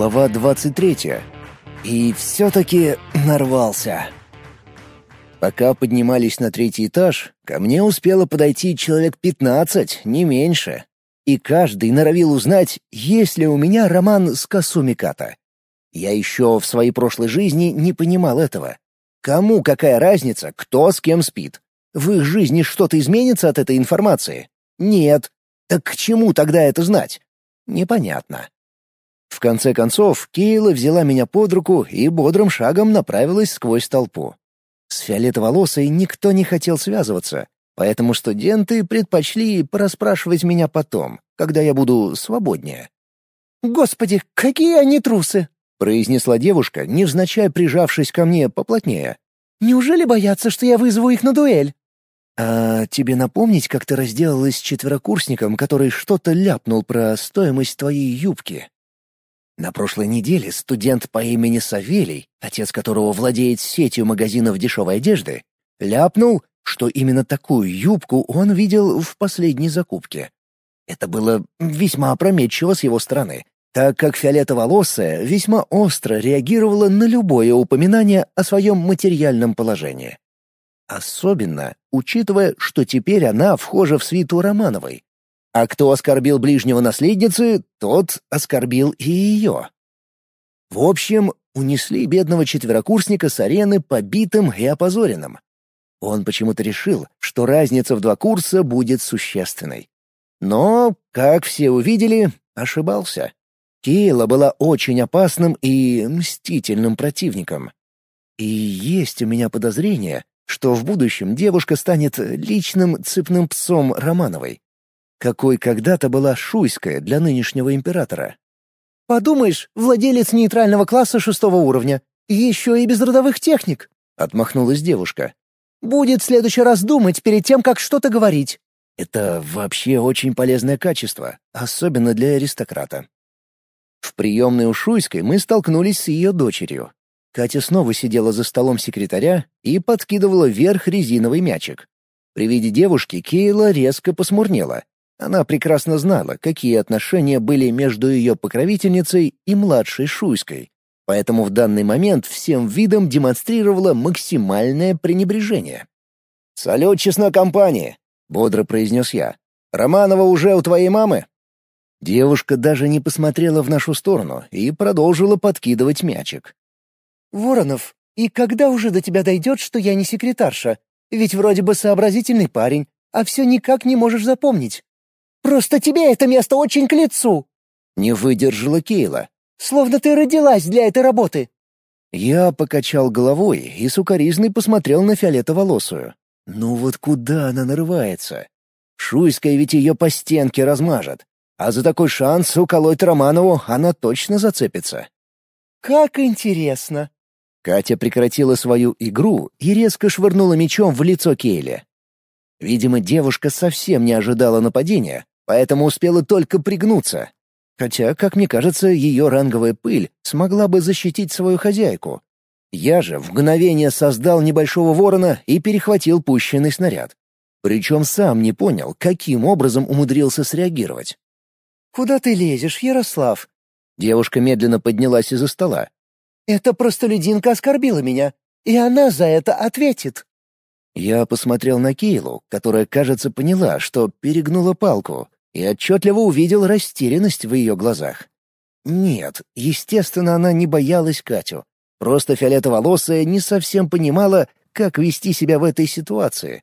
Глава 23. И все-таки нарвался. Пока поднимались на третий этаж, ко мне успело подойти человек 15, не меньше. И каждый норовил узнать, есть ли у меня роман с Касумиката. Я еще в своей прошлой жизни не понимал этого. Кому какая разница, кто с кем спит? В их жизни что-то изменится от этой информации? Нет. Так к чему тогда это знать? Непонятно. В конце концов, Кейла взяла меня под руку и бодрым шагом направилась сквозь толпу. С фиолетоволосой никто не хотел связываться, поэтому студенты предпочли порасспрашивать меня потом, когда я буду свободнее. «Господи, какие они трусы!» — произнесла девушка, невзначай прижавшись ко мне поплотнее. «Неужели боятся, что я вызову их на дуэль?» «А тебе напомнить, как ты разделалась с четверокурсником, который что-то ляпнул про стоимость твоей юбки?» На прошлой неделе студент по имени Савелий, отец которого владеет сетью магазинов дешевой одежды, ляпнул, что именно такую юбку он видел в последней закупке. Это было весьма опрометчиво с его стороны, так как фиолетоволосая весьма остро реагировала на любое упоминание о своем материальном положении. Особенно, учитывая, что теперь она вхожа в свиту Романовой, а кто оскорбил ближнего наследницы, тот оскорбил и ее. В общем, унесли бедного четверокурсника с арены побитым и опозоренным. Он почему-то решил, что разница в два курса будет существенной. Но, как все увидели, ошибался. Кейла была очень опасным и мстительным противником. И есть у меня подозрение, что в будущем девушка станет личным цепным псом Романовой какой когда-то была Шуйская для нынешнего императора. «Подумаешь, владелец нейтрального класса шестого уровня, еще и без родовых техник», — отмахнулась девушка. «Будет в следующий раз думать перед тем, как что-то говорить». Это вообще очень полезное качество, особенно для аристократа. В приемной у Шуйской мы столкнулись с ее дочерью. Катя снова сидела за столом секретаря и подкидывала вверх резиновый мячик. При виде девушки Кейла резко посмурнела, она прекрасно знала, какие отношения были между ее покровительницей и младшей Шуйской, поэтому в данный момент всем видом демонстрировала максимальное пренебрежение. «Салют честной компании!» — бодро произнес я. «Романова уже у твоей мамы?» Девушка даже не посмотрела в нашу сторону и продолжила подкидывать мячик. «Воронов, и когда уже до тебя дойдет, что я не секретарша? Ведь вроде бы сообразительный парень, а все никак не можешь запомнить. Просто тебе это место очень к лицу!» Не выдержала Кейла. «Словно ты родилась для этой работы!» Я покачал головой и сукоризной посмотрел на фиолетоволосую. «Ну вот куда она нарывается? Шуйская ведь ее по стенке размажет. А за такой шанс уколоть Романову она точно зацепится». «Как интересно!» Катя прекратила свою игру и резко швырнула мечом в лицо Кейле. Видимо, девушка совсем не ожидала нападения, поэтому успела только пригнуться. Хотя, как мне кажется, ее ранговая пыль смогла бы защитить свою хозяйку. Я же в мгновение создал небольшого ворона и перехватил пущенный снаряд. Причем сам не понял, каким образом умудрился среагировать. «Куда ты лезешь, Ярослав?» Девушка медленно поднялась из-за стола. «Эта простолюдинка оскорбила меня, и она за это ответит». Я посмотрел на Кейлу, которая, кажется, поняла, что перегнула палку, и отчетливо увидел растерянность в ее глазах. Нет, естественно, она не боялась Катю. Просто фиолетоволосая не совсем понимала, как вести себя в этой ситуации.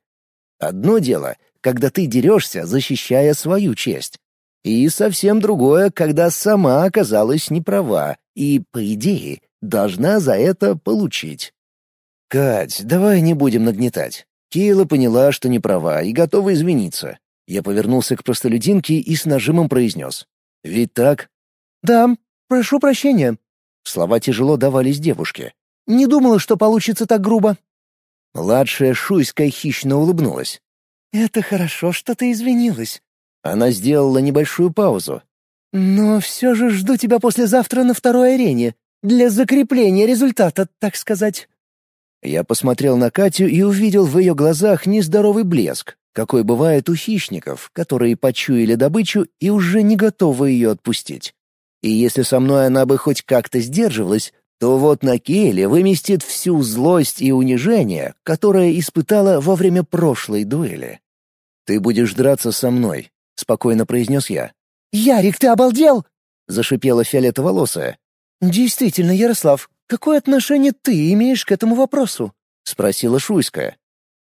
Одно дело, когда ты дерешься, защищая свою честь. И совсем другое, когда сама оказалась неправа и, по идее, должна за это получить. «Кать, давай не будем нагнетать». Кейла поняла, что не права и готова извиниться. Я повернулся к простолюдинке и с нажимом произнес. «Ведь так?» «Да, прошу прощения». Слова тяжело давались девушке. «Не думала, что получится так грубо». Младшая Шуйская хищно улыбнулась. «Это хорошо, что ты извинилась». Она сделала небольшую паузу. «Но все же жду тебя послезавтра на второй арене, для закрепления результата, так сказать». Я посмотрел на Катю и увидел в ее глазах нездоровый блеск, какой бывает у хищников, которые почуяли добычу и уже не готовы ее отпустить. И если со мной она бы хоть как-то сдерживалась, то вот на Кейле выместит всю злость и унижение, которое испытала во время прошлой дуэли. «Ты будешь драться со мной», — спокойно произнес я. «Ярик, ты обалдел?» — зашипела фиолетоволосая. «Действительно, Ярослав, какое отношение ты имеешь к этому вопросу?» — спросила Шуйская.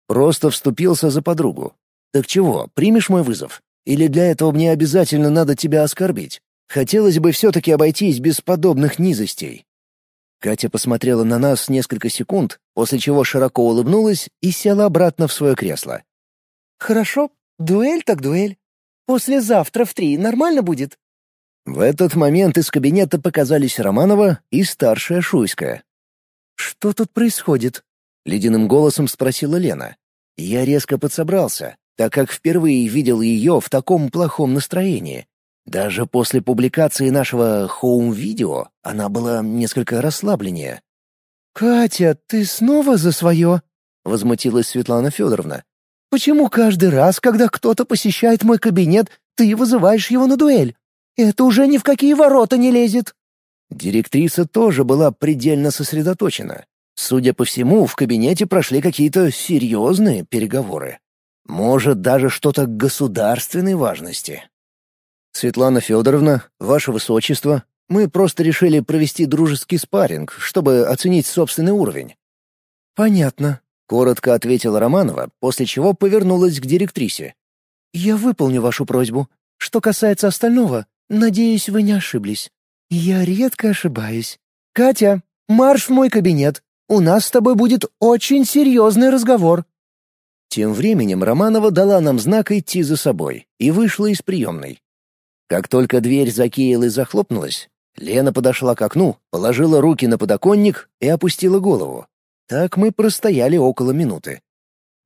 Просто вступился за подругу. «Так чего, примешь мой вызов? Или для этого мне обязательно надо тебя оскорбить? Хотелось бы все-таки обойтись без подобных низостей». Катя посмотрела на нас несколько секунд, после чего широко улыбнулась и села обратно в свое кресло. «Хорошо, дуэль так дуэль. Послезавтра в три нормально будет?» В этот момент из кабинета показались Романова и старшая Шуйская. «Что тут происходит?» — ледяным голосом спросила Лена. Я резко подсобрался, так как впервые видел ее в таком плохом настроении. Даже после публикации нашего хоум-видео она была несколько расслабленнее. «Катя, ты снова за свое?» — возмутилась Светлана Федоровна. «Почему каждый раз, когда кто-то посещает мой кабинет, ты вызываешь его на дуэль? Это уже ни в какие ворота не лезет!» Директриса тоже была предельно сосредоточена. Судя по всему, в кабинете прошли какие-то серьезные переговоры. Может, даже что-то государственной важности. «Светлана Федоровна, Ваше Высочество, мы просто решили провести дружеский спарринг, чтобы оценить собственный уровень». «Понятно», — коротко ответила Романова, после чего повернулась к директрисе. «Я выполню вашу просьбу. Что касается остального, надеюсь, вы не ошиблись. Я редко ошибаюсь. Катя, марш в мой кабинет. У нас с тобой будет очень серьезный разговор». Тем временем Романова дала нам знак идти за собой и вышла из приемной. Как только дверь за Киелой захлопнулась, Лена подошла к окну, положила руки на подоконник и опустила голову. Так мы простояли около минуты.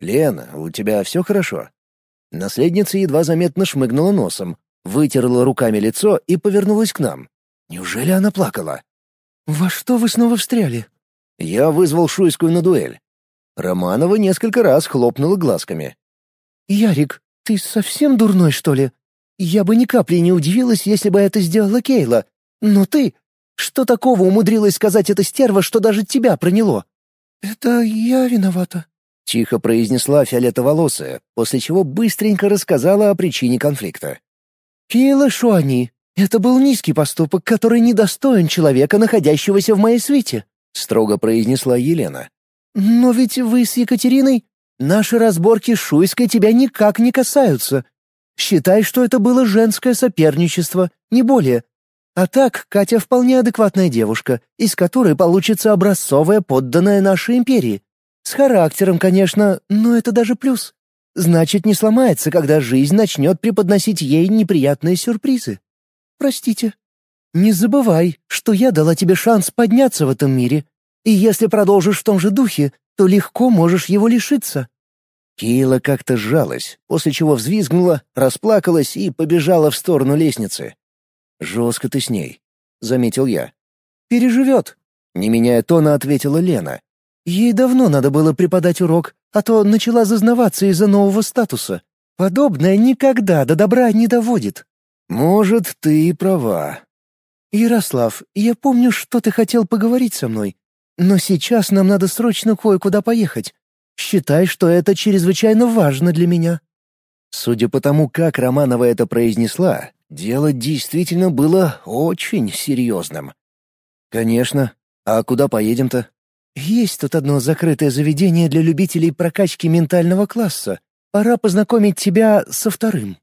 «Лена, у тебя все хорошо?» Наследница едва заметно шмыгнула носом, вытерла руками лицо и повернулась к нам. Неужели она плакала? «Во что вы снова встряли?» Я вызвал Шуйскую на дуэль. Романова несколько раз хлопнула глазками. «Ярик, ты совсем дурной, что ли? Я бы ни капли не удивилась, если бы это сделала Кейла. Но ты... Что такого умудрилась сказать эта стерва, что даже тебя проняло?» «Это я виновата», — тихо произнесла фиолетоволосая, после чего быстренько рассказала о причине конфликта. «Кейла Шуани, это был низкий поступок, который недостоин человека, находящегося в моей свите», — строго произнесла Елена. «Но ведь вы с Екатериной... Наши разборки с Шуйской тебя никак не касаются. Считай, что это было женское соперничество, не более. А так, Катя вполне адекватная девушка, из которой получится образцовая подданная нашей империи. С характером, конечно, но это даже плюс. Значит, не сломается, когда жизнь начнет преподносить ей неприятные сюрпризы. Простите. Не забывай, что я дала тебе шанс подняться в этом мире. И если продолжишь в том же духе, то легко можешь его лишиться. Кейла как-то сжалась, после чего взвизгнула, расплакалась и побежала в сторону лестницы. «Жестко ты с ней», — заметил я. «Переживет», — не меняя тона, ответила Лена. «Ей давно надо было преподать урок, а то начала зазнаваться из-за нового статуса. Подобное никогда до добра не доводит». «Может, ты и права». «Ярослав, я помню, что ты хотел поговорить со мной, но сейчас нам надо срочно кое-куда поехать. Считай, что это чрезвычайно важно для меня». Судя по тому, как Романова это произнесла, дело действительно было очень серьезным. «Конечно. А куда поедем-то?» «Есть тут одно закрытое заведение для любителей прокачки ментального класса. Пора познакомить тебя со вторым».